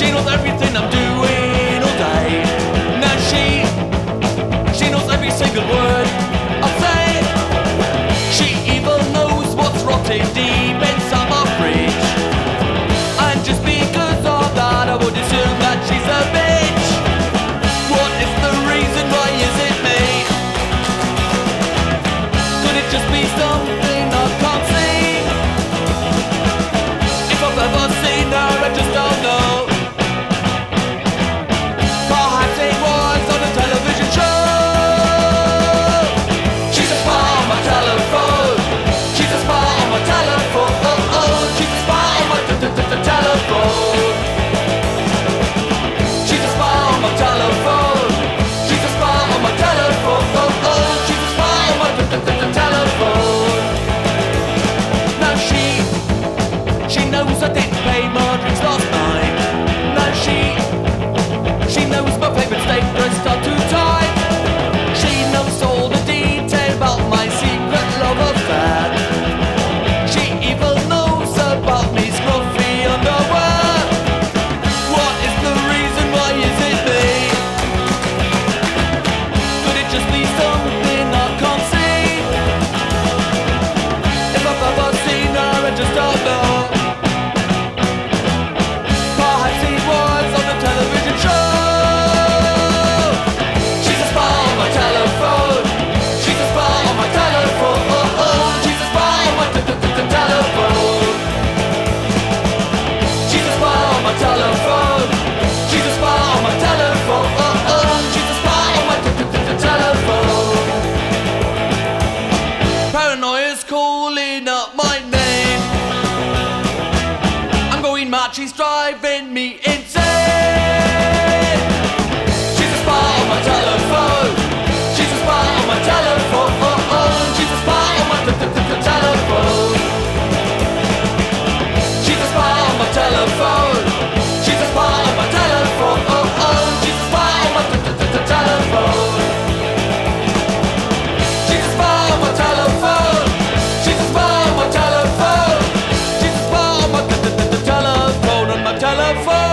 She knows everything I'm doing all day. Now she, she knows every single word I say. She even knows what's rotting deep. Madrid's lost just calling up my name. I'm going mad, He's driving me colorful.